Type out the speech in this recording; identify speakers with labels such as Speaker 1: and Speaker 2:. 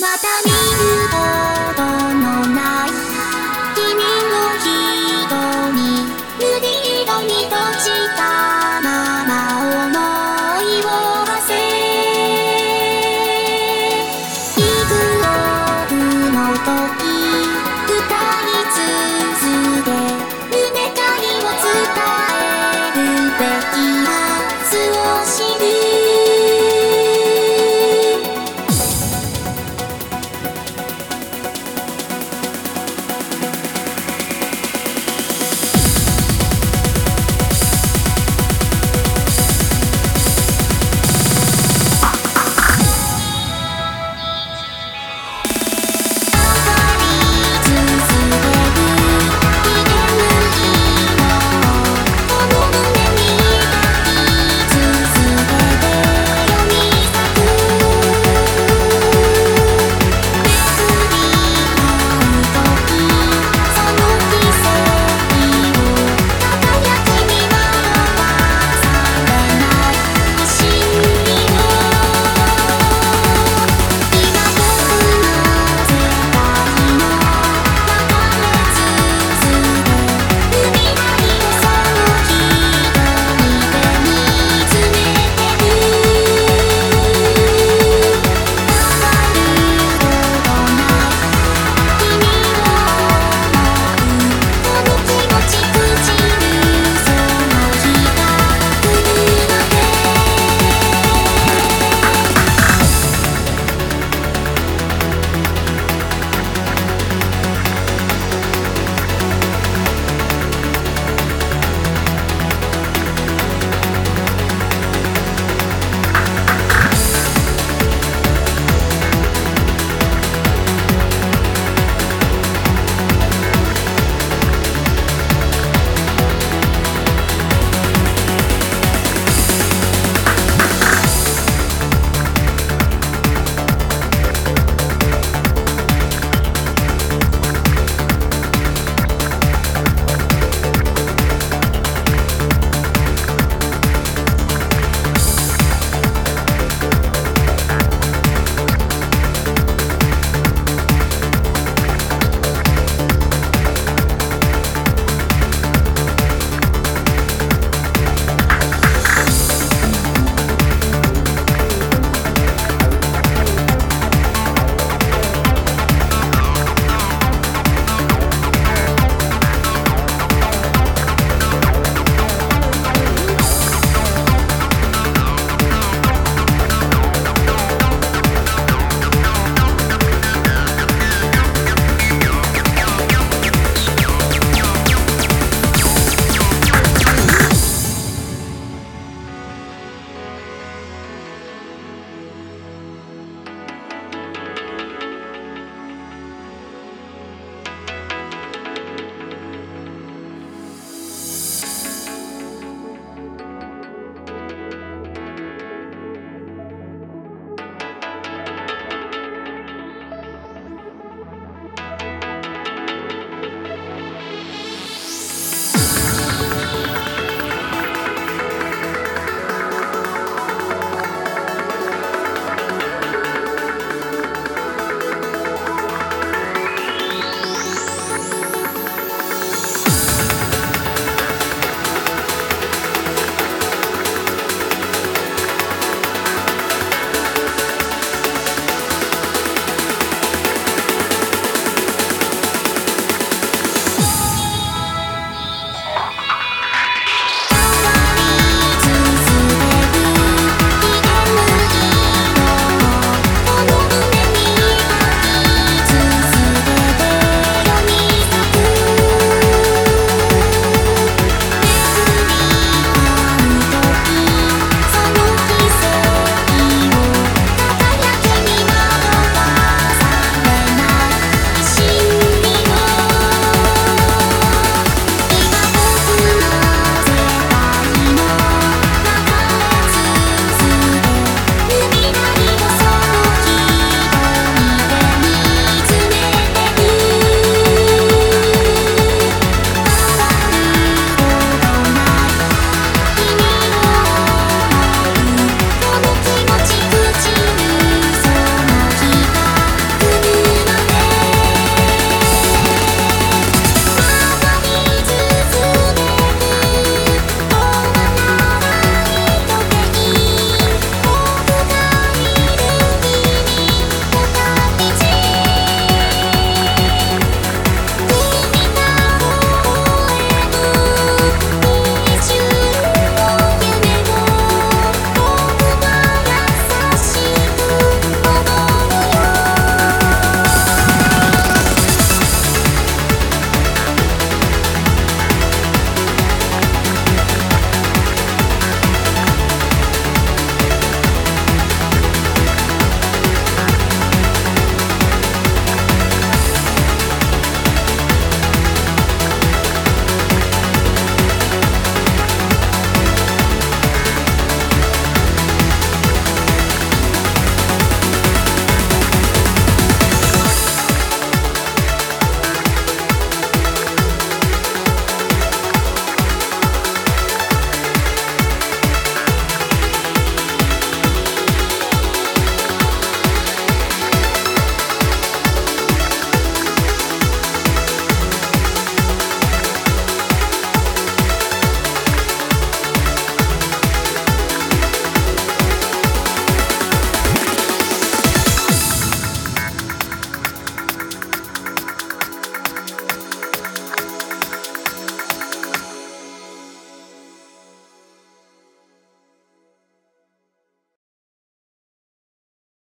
Speaker 1: また見ると